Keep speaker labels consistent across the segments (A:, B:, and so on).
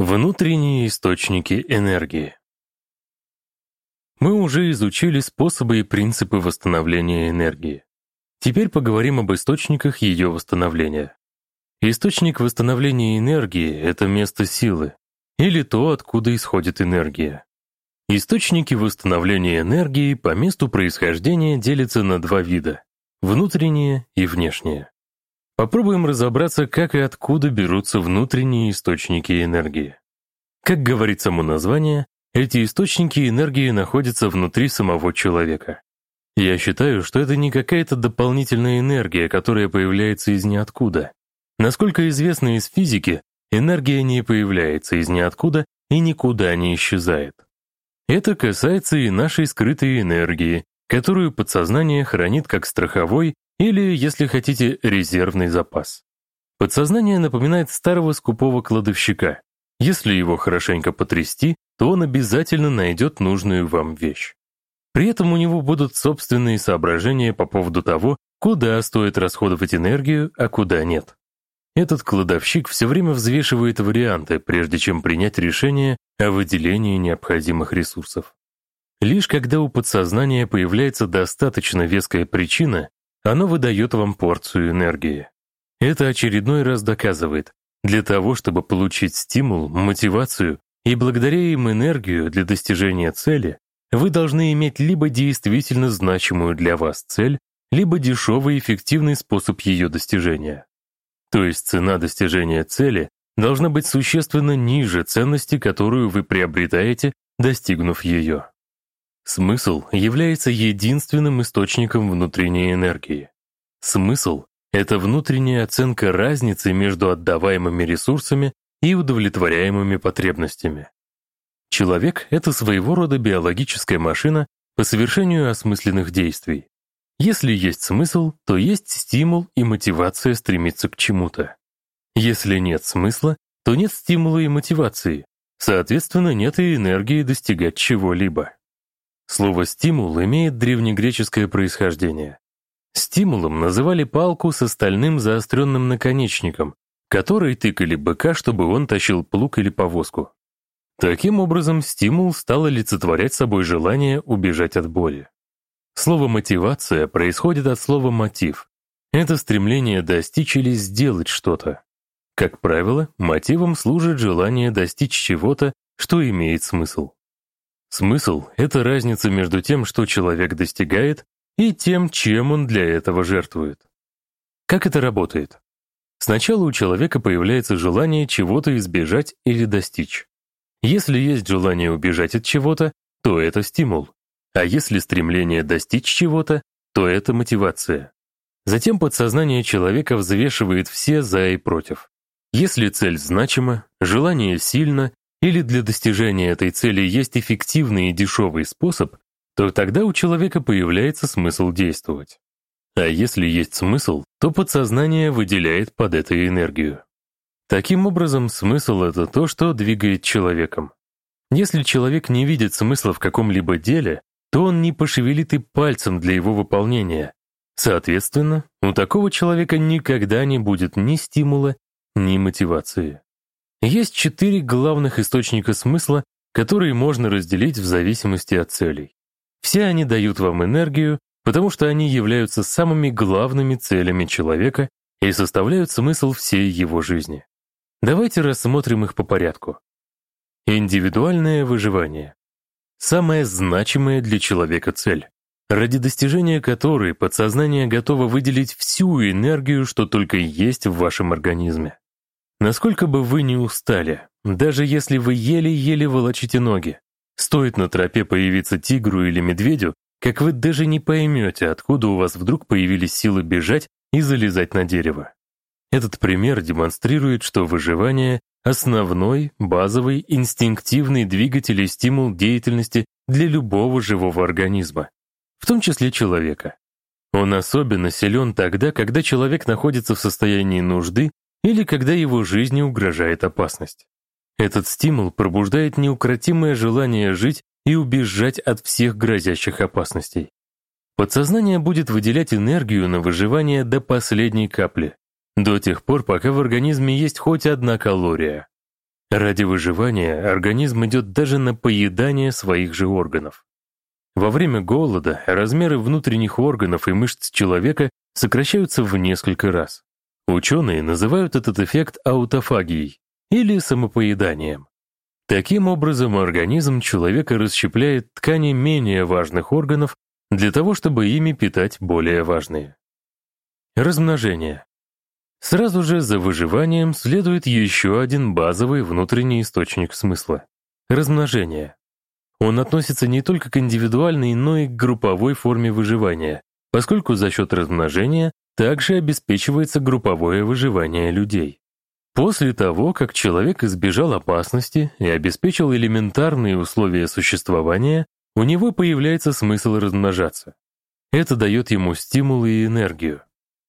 A: Внутренние источники энергии. Мы уже изучили способы и принципы восстановления энергии. Теперь поговорим об источниках ее восстановления. Источник восстановления энергии — это место силы, или то, откуда исходит энергия. Источники восстановления энергии по месту происхождения делятся на два вида — внутренние и внешние. Попробуем разобраться, как и откуда берутся внутренние источники энергии. Как говорит само название, эти источники энергии находятся внутри самого человека. Я считаю, что это не какая-то дополнительная энергия, которая появляется из ниоткуда. Насколько известно из физики, энергия не появляется из ниоткуда и никуда не исчезает. Это касается и нашей скрытой энергии, которую подсознание хранит как страховой или, если хотите, резервный запас. Подсознание напоминает старого скупого кладовщика. Если его хорошенько потрясти, то он обязательно найдет нужную вам вещь. При этом у него будут собственные соображения по поводу того, куда стоит расходовать энергию, а куда нет. Этот кладовщик все время взвешивает варианты, прежде чем принять решение о выделении необходимых ресурсов. Лишь когда у подсознания появляется достаточно веская причина, оно выдает вам порцию энергии. Это очередной раз доказывает, для того, чтобы получить стимул, мотивацию и благодаря им энергию для достижения цели, вы должны иметь либо действительно значимую для вас цель, либо дешевый эффективный способ ее достижения. То есть цена достижения цели должна быть существенно ниже ценности, которую вы приобретаете, достигнув ее. Смысл является единственным источником внутренней энергии. Смысл — это внутренняя оценка разницы между отдаваемыми ресурсами и удовлетворяемыми потребностями. Человек — это своего рода биологическая машина по совершению осмысленных действий. Если есть смысл, то есть стимул и мотивация стремиться к чему-то. Если нет смысла, то нет стимула и мотивации, соответственно, нет и энергии достигать чего-либо. Слово «стимул» имеет древнегреческое происхождение. Стимулом называли палку с остальным заостренным наконечником, который тыкали быка, чтобы он тащил плуг или повозку. Таким образом, стимул стал олицетворять собой желание убежать от боли. Слово «мотивация» происходит от слова «мотив». Это стремление достичь или сделать что-то. Как правило, мотивом служит желание достичь чего-то, что имеет смысл. Смысл — это разница между тем, что человек достигает, и тем, чем он для этого жертвует. Как это работает? Сначала у человека появляется желание чего-то избежать или достичь. Если есть желание убежать от чего-то, то это стимул. А если стремление достичь чего-то, то это мотивация. Затем подсознание человека взвешивает все «за» и «против». Если цель значима, желание сильно, или для достижения этой цели есть эффективный и дешевый способ, то тогда у человека появляется смысл действовать. А если есть смысл, то подсознание выделяет под это энергию. Таким образом, смысл — это то, что двигает человеком. Если человек не видит смысла в каком-либо деле, то он не пошевелит и пальцем для его выполнения. Соответственно, у такого человека никогда не будет ни стимула, ни мотивации. Есть четыре главных источника смысла, которые можно разделить в зависимости от целей. Все они дают вам энергию, потому что они являются самыми главными целями человека и составляют смысл всей его жизни. Давайте рассмотрим их по порядку. Индивидуальное выживание. Самая значимая для человека цель, ради достижения которой подсознание готово выделить всю энергию, что только есть в вашем организме. Насколько бы вы ни устали, даже если вы еле-еле волочите ноги, стоит на тропе появиться тигру или медведю, как вы даже не поймете, откуда у вас вдруг появились силы бежать и залезать на дерево. Этот пример демонстрирует, что выживание — основной, базовый, инстинктивный двигатель и стимул деятельности для любого живого организма, в том числе человека. Он особенно силен тогда, когда человек находится в состоянии нужды или когда его жизни угрожает опасность. Этот стимул пробуждает неукротимое желание жить и убежать от всех грозящих опасностей. Подсознание будет выделять энергию на выживание до последней капли, до тех пор, пока в организме есть хоть одна калория. Ради выживания организм идет даже на поедание своих же органов. Во время голода размеры внутренних органов и мышц человека сокращаются в несколько раз. Ученые называют этот эффект аутофагией или самопоеданием. Таким образом, организм человека расщепляет ткани менее важных органов для того, чтобы ими питать более важные. Размножение. Сразу же за выживанием следует еще один базовый внутренний источник смысла — размножение. Он относится не только к индивидуальной, но и к групповой форме выживания, поскольку за счет размножения также обеспечивается групповое выживание людей. После того, как человек избежал опасности и обеспечил элементарные условия существования, у него появляется смысл размножаться. Это дает ему стимул и энергию.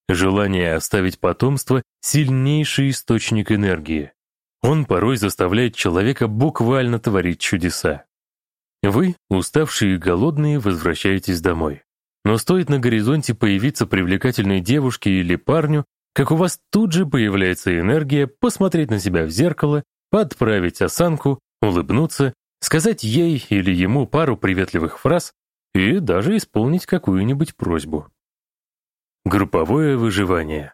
A: Желание оставить потомство — сильнейший источник энергии. Он порой заставляет человека буквально творить чудеса. Вы, уставшие и голодные, возвращаетесь домой. Но стоит на горизонте появиться привлекательной девушке или парню, как у вас тут же появляется энергия посмотреть на себя в зеркало, подправить осанку, улыбнуться, сказать ей или ему пару приветливых фраз и даже исполнить какую-нибудь просьбу. Групповое выживание.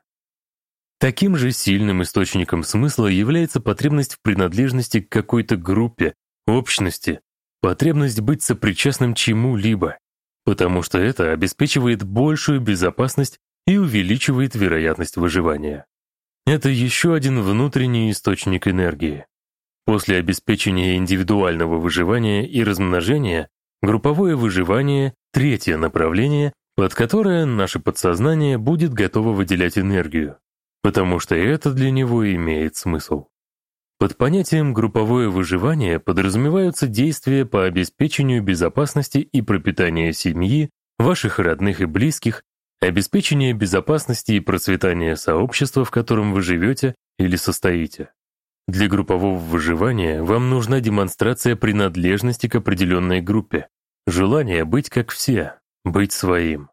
A: Таким же сильным источником смысла является потребность в принадлежности к какой-то группе, общности, потребность быть сопричастным чему-либо, потому что это обеспечивает большую безопасность и увеличивает вероятность выживания. Это еще один внутренний источник энергии. После обеспечения индивидуального выживания и размножения, групповое выживание — третье направление, под которое наше подсознание будет готово выделять энергию, потому что это для него имеет смысл. Под понятием «групповое выживание» подразумеваются действия по обеспечению безопасности и пропитания семьи, ваших родных и близких, обеспечение безопасности и процветания сообщества, в котором вы живете или состоите. Для группового выживания вам нужна демонстрация принадлежности к определенной группе, желание быть как все, быть своим.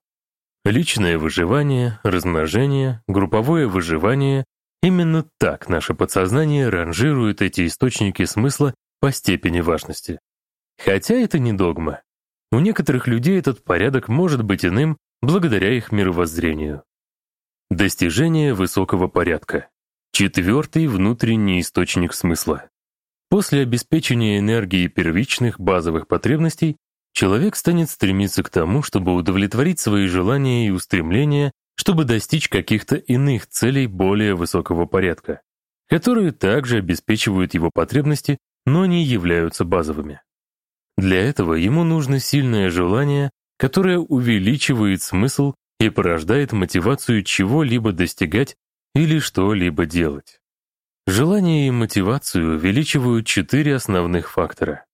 A: Личное выживание, размножение, групповое выживание — именно так наше подсознание ранжирует эти источники смысла по степени важности. Хотя это не догма. У некоторых людей этот порядок может быть иным благодаря их мировоззрению. Достижение высокого порядка. Четвертый внутренний источник смысла. После обеспечения энергии первичных базовых потребностей человек станет стремиться к тому, чтобы удовлетворить свои желания и устремления, чтобы достичь каких-то иных целей более высокого порядка, которые также обеспечивают его потребности, но не являются базовыми. Для этого ему нужно сильное желание, которое увеличивает смысл и порождает мотивацию чего-либо достигать или что-либо делать. Желание и мотивацию увеличивают четыре основных фактора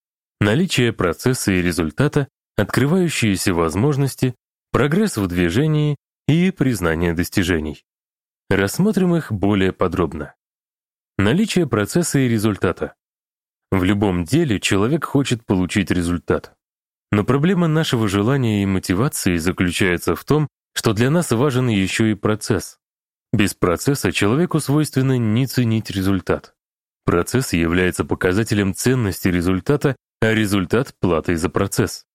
A: наличие процесса и результата, открывающиеся возможности, прогресс в движении и признание достижений. Рассмотрим их более подробно. Наличие процесса и результата. В любом деле человек хочет получить результат. Но проблема нашего желания и мотивации заключается в том, что для нас важен еще и процесс. Без процесса человеку свойственно не ценить результат. Процесс является показателем ценности результата а результат — платой за процесс.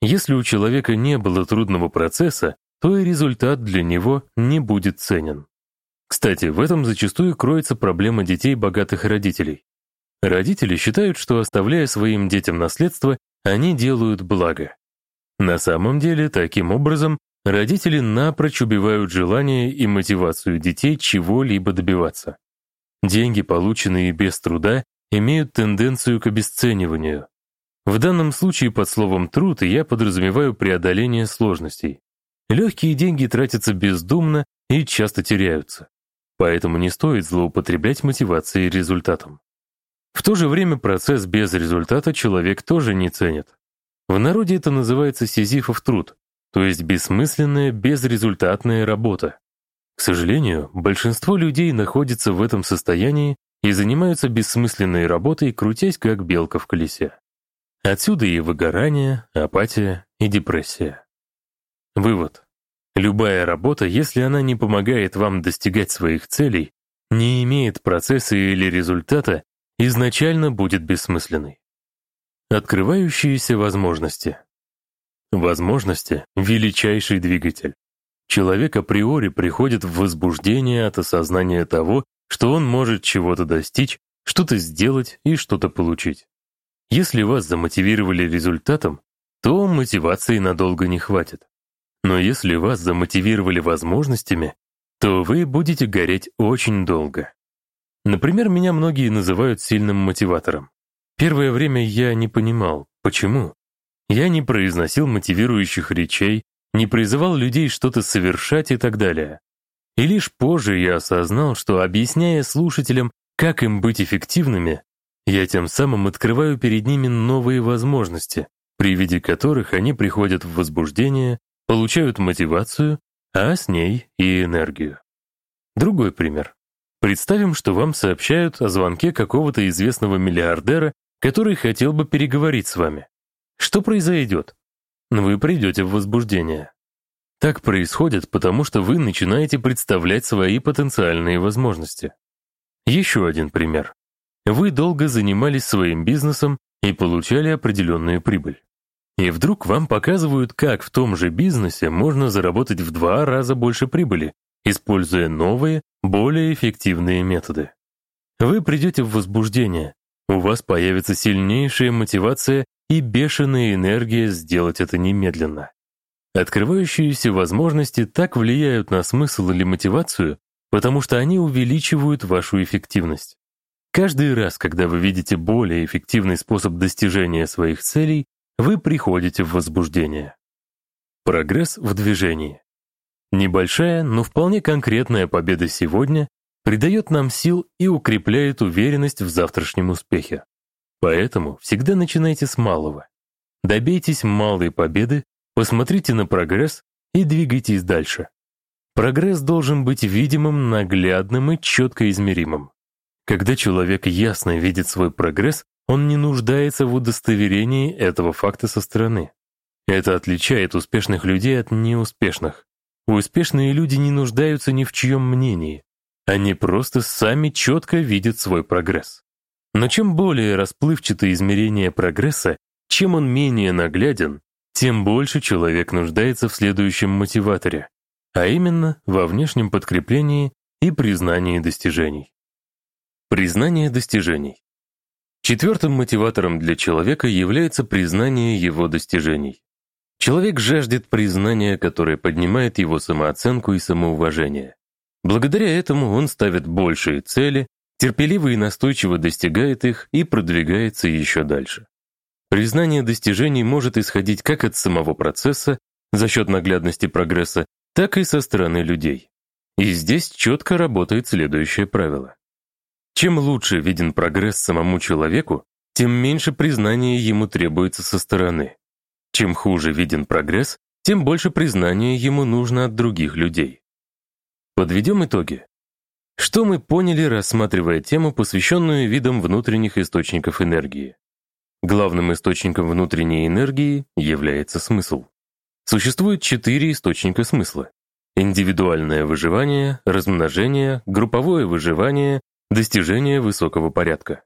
A: Если у человека не было трудного процесса, то и результат для него не будет ценен. Кстати, в этом зачастую кроется проблема детей богатых родителей. Родители считают, что оставляя своим детям наследство, они делают благо. На самом деле, таким образом, родители напрочь убивают желание и мотивацию детей чего-либо добиваться. Деньги, полученные без труда, имеют тенденцию к обесцениванию. В данном случае под словом «труд» я подразумеваю преодоление сложностей. Легкие деньги тратятся бездумно и часто теряются. Поэтому не стоит злоупотреблять мотивацией и результатом. В то же время процесс без результата человек тоже не ценит. В народе это называется сизифов труд, то есть бессмысленная, безрезультатная работа. К сожалению, большинство людей находится в этом состоянии и занимаются бессмысленной работой, крутясь как белка в колесе. Отсюда и выгорание, апатия и депрессия. Вывод. Любая работа, если она не помогает вам достигать своих целей, не имеет процесса или результата, изначально будет бессмысленной. Открывающиеся возможности. Возможности — величайший двигатель. Человек априори приходит в возбуждение от осознания того, что он может чего-то достичь, что-то сделать и что-то получить. Если вас замотивировали результатом, то мотивации надолго не хватит. Но если вас замотивировали возможностями, то вы будете гореть очень долго. Например, меня многие называют сильным мотиватором. Первое время я не понимал, почему. Я не произносил мотивирующих речей, не призывал людей что-то совершать и так далее. И лишь позже я осознал, что, объясняя слушателям, как им быть эффективными, я тем самым открываю перед ними новые возможности, при виде которых они приходят в возбуждение, получают мотивацию, а с ней и энергию. Другой пример. Представим, что вам сообщают о звонке какого-то известного миллиардера, который хотел бы переговорить с вами. Что произойдет? Вы придете в возбуждение. Так происходит, потому что вы начинаете представлять свои потенциальные возможности. Еще один пример. Вы долго занимались своим бизнесом и получали определенную прибыль. И вдруг вам показывают, как в том же бизнесе можно заработать в два раза больше прибыли, используя новые, более эффективные методы. Вы придете в возбуждение, у вас появится сильнейшая мотивация и бешеная энергия сделать это немедленно. Открывающиеся возможности так влияют на смысл или мотивацию, потому что они увеличивают вашу эффективность. Каждый раз, когда вы видите более эффективный способ достижения своих целей, вы приходите в возбуждение. Прогресс в движении. Небольшая, но вполне конкретная победа сегодня придает нам сил и укрепляет уверенность в завтрашнем успехе. Поэтому всегда начинайте с малого. Добейтесь малой победы, посмотрите на прогресс и двигайтесь дальше. Прогресс должен быть видимым, наглядным и четко измеримым. Когда человек ясно видит свой прогресс, он не нуждается в удостоверении этого факта со стороны. Это отличает успешных людей от неуспешных. Успешные люди не нуждаются ни в чьем мнении. Они просто сами четко видят свой прогресс. Но чем более расплывчатое измерение прогресса, чем он менее нагляден, тем больше человек нуждается в следующем мотиваторе, а именно во внешнем подкреплении и признании достижений. Признание достижений. Четвертым мотиватором для человека является признание его достижений. Человек жаждет признания, которое поднимает его самооценку и самоуважение. Благодаря этому он ставит большие цели, терпеливо и настойчиво достигает их и продвигается еще дальше. Признание достижений может исходить как от самого процесса, за счет наглядности прогресса, так и со стороны людей. И здесь четко работает следующее правило. Чем лучше виден прогресс самому человеку, тем меньше признания ему требуется со стороны. Чем хуже виден прогресс, тем больше признания ему нужно от других людей. Подведем итоги. Что мы поняли, рассматривая тему, посвященную видам внутренних источников энергии? Главным источником внутренней энергии является смысл. Существует четыре источника смысла. Индивидуальное выживание, размножение, групповое выживание, достижение высокого порядка.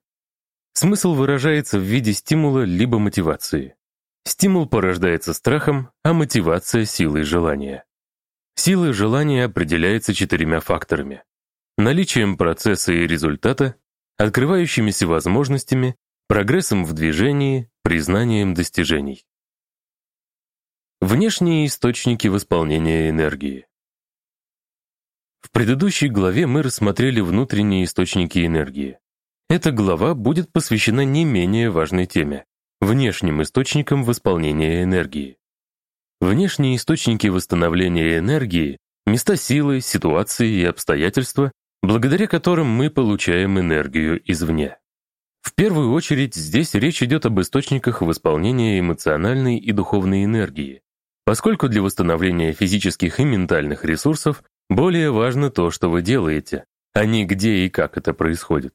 A: Смысл выражается в виде стимула либо мотивации. Стимул порождается страхом, а мотивация — силой желания. Сила желания определяется четырьмя факторами. Наличием процесса и результата, открывающимися возможностями, прогрессом в движении, признанием достижений. Внешние источники восполнения энергии. В предыдущей главе мы рассмотрели внутренние источники энергии. Эта глава будет посвящена не менее важной теме внешним источникам восполнения энергии. Внешние источники восстановления энергии — места силы, ситуации и обстоятельства, благодаря которым мы получаем энергию извне. В первую очередь здесь речь идет об источниках восполнения эмоциональной и духовной энергии, поскольку для восстановления физических и ментальных ресурсов более важно то, что вы делаете, а не где и как это происходит.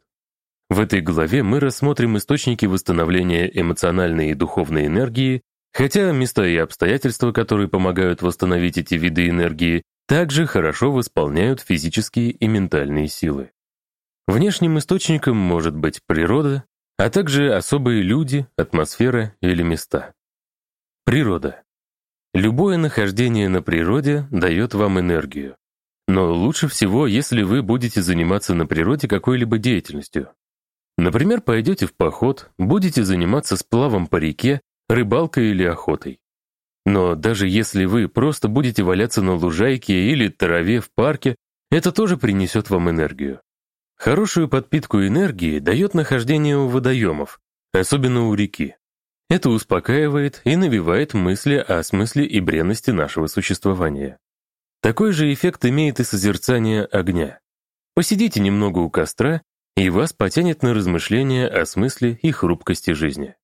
A: В этой главе мы рассмотрим источники восстановления эмоциональной и духовной энергии, хотя места и обстоятельства, которые помогают восстановить эти виды энергии, также хорошо восполняют физические и ментальные силы. Внешним источником может быть природа, а также особые люди, атмосфера или места. Природа. Любое нахождение на природе дает вам энергию. Но лучше всего, если вы будете заниматься на природе какой-либо деятельностью. Например, пойдете в поход, будете заниматься сплавом по реке, рыбалкой или охотой. Но даже если вы просто будете валяться на лужайке или траве в парке, это тоже принесет вам энергию. Хорошую подпитку энергии дает нахождение у водоемов, особенно у реки. Это успокаивает и навевает мысли о смысле и бренности нашего существования. Такой же эффект имеет и созерцание огня. Посидите немного у костра, и вас потянет на размышления о смысле и хрупкости жизни.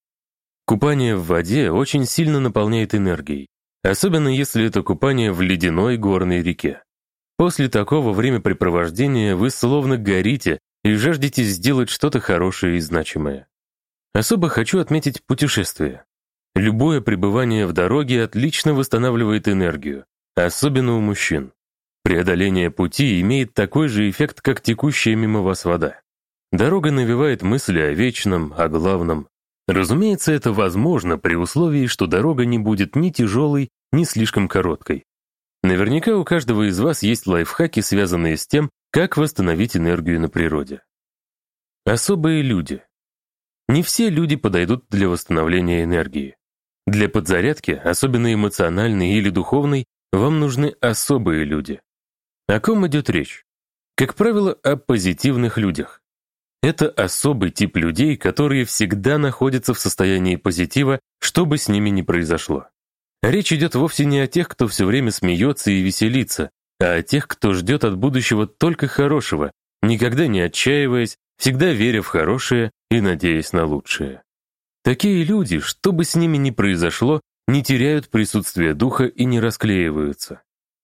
A: Купание в воде очень сильно наполняет энергией, особенно если это купание в ледяной горной реке. После такого времяпрепровождения вы словно горите и жаждете сделать что-то хорошее и значимое. Особо хочу отметить путешествие. Любое пребывание в дороге отлично восстанавливает энергию, особенно у мужчин. Преодоление пути имеет такой же эффект, как текущая мимо вас вода. Дорога навевает мысли о вечном, о главном. Разумеется, это возможно при условии, что дорога не будет ни тяжелой, ни слишком короткой. Наверняка у каждого из вас есть лайфхаки, связанные с тем, как восстановить энергию на природе. Особые люди. Не все люди подойдут для восстановления энергии. Для подзарядки, особенно эмоциональной или духовной, вам нужны особые люди. О ком идет речь? Как правило, о позитивных людях. Это особый тип людей, которые всегда находятся в состоянии позитива, что бы с ними ни произошло. Речь идет вовсе не о тех, кто все время смеется и веселится, а о тех, кто ждет от будущего только хорошего, никогда не отчаиваясь, всегда веря в хорошее и надеясь на лучшее. Такие люди, что бы с ними ни произошло, не теряют присутствие духа и не расклеиваются.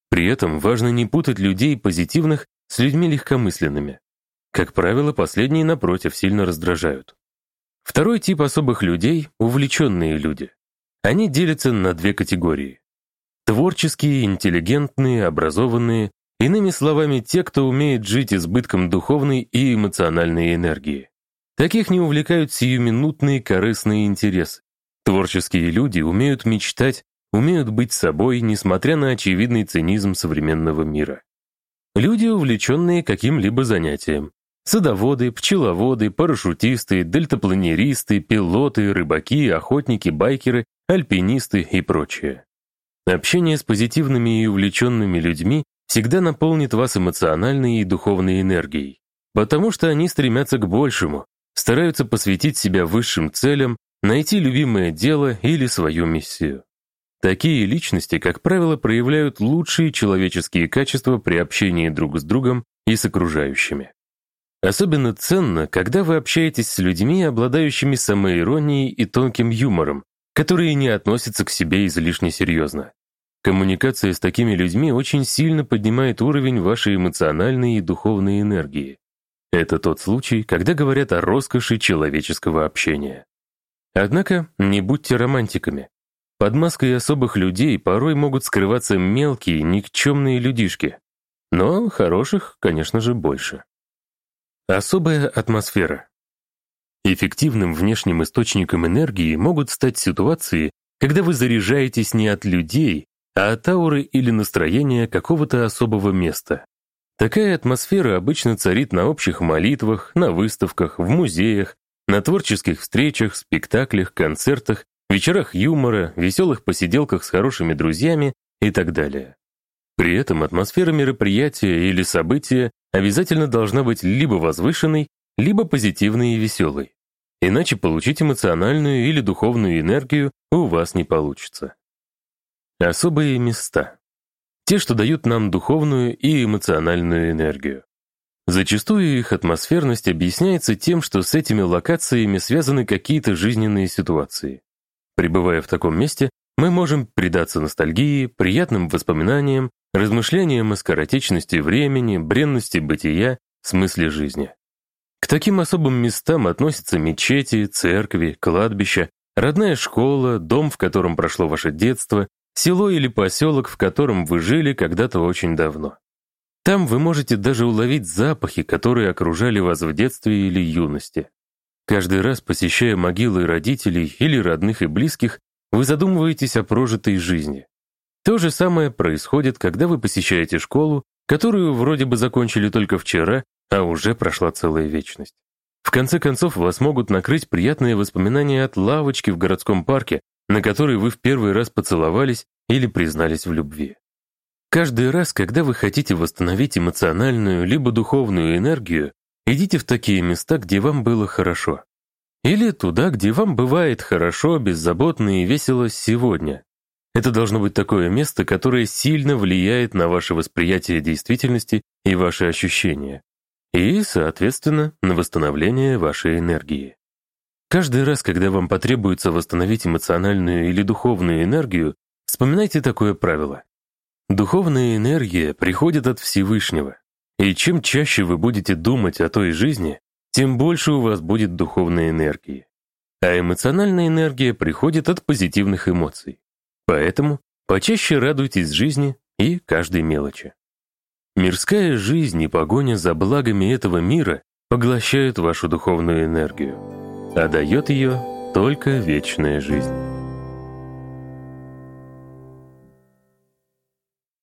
A: При этом важно не путать людей позитивных с людьми легкомысленными. Как правило, последние, напротив, сильно раздражают. Второй тип особых людей — увлеченные люди. Они делятся на две категории. Творческие, интеллигентные, образованные, иными словами, те, кто умеет жить избытком духовной и эмоциональной энергии. Таких не увлекают сиюминутные корыстные интересы. Творческие люди умеют мечтать, умеют быть собой, несмотря на очевидный цинизм современного мира. Люди, увлеченные каким-либо занятием. Садоводы, пчеловоды, парашютисты, дельтапланеристы, пилоты, рыбаки, охотники, байкеры альпинисты и прочее. Общение с позитивными и увлеченными людьми всегда наполнит вас эмоциональной и духовной энергией, потому что они стремятся к большему, стараются посвятить себя высшим целям, найти любимое дело или свою миссию. Такие личности, как правило, проявляют лучшие человеческие качества при общении друг с другом и с окружающими. Особенно ценно, когда вы общаетесь с людьми, обладающими самоиронией и тонким юмором, которые не относятся к себе излишне серьезно. Коммуникация с такими людьми очень сильно поднимает уровень вашей эмоциональной и духовной энергии. Это тот случай, когда говорят о роскоши человеческого общения. Однако не будьте романтиками. Под маской особых людей порой могут скрываться мелкие, никчемные людишки. Но хороших, конечно же, больше. Особая атмосфера. Эффективным внешним источником энергии могут стать ситуации, когда вы заряжаетесь не от людей, а от ауры или настроения какого-то особого места. Такая атмосфера обычно царит на общих молитвах, на выставках, в музеях, на творческих встречах, спектаклях, концертах, вечерах юмора, веселых посиделках с хорошими друзьями и так далее. При этом атмосфера мероприятия или события обязательно должна быть либо возвышенной, либо позитивной и веселой. Иначе получить эмоциональную или духовную энергию у вас не получится. Особые места. Те, что дают нам духовную и эмоциональную энергию. Зачастую их атмосферность объясняется тем, что с этими локациями связаны какие-то жизненные ситуации. Пребывая в таком месте, мы можем предаться ностальгии, приятным воспоминаниям, размышлениям о скоротечности времени, бренности бытия, смысле жизни. К таким особым местам относятся мечети, церкви, кладбища, родная школа, дом, в котором прошло ваше детство, село или поселок, в котором вы жили когда-то очень давно. Там вы можете даже уловить запахи, которые окружали вас в детстве или юности. Каждый раз, посещая могилы родителей или родных и близких, вы задумываетесь о прожитой жизни. То же самое происходит, когда вы посещаете школу, которую вроде бы закончили только вчера, а уже прошла целая вечность. В конце концов, вас могут накрыть приятные воспоминания от лавочки в городском парке, на которой вы в первый раз поцеловались или признались в любви. Каждый раз, когда вы хотите восстановить эмоциональную либо духовную энергию, идите в такие места, где вам было хорошо. Или туда, где вам бывает хорошо, беззаботно и весело сегодня. Это должно быть такое место, которое сильно влияет на ваше восприятие действительности и ваши ощущения. И, соответственно, на восстановление вашей энергии. Каждый раз, когда вам потребуется восстановить эмоциональную или духовную энергию, вспоминайте такое правило. Духовная энергия приходит от Всевышнего. И чем чаще вы будете думать о той жизни, тем больше у вас будет духовной энергии. А эмоциональная энергия приходит от позитивных эмоций. Поэтому почаще радуйтесь жизни и каждой мелочи. Мирская жизнь и погоня за благами этого мира поглощают вашу духовную энергию, а дает ее только вечная жизнь.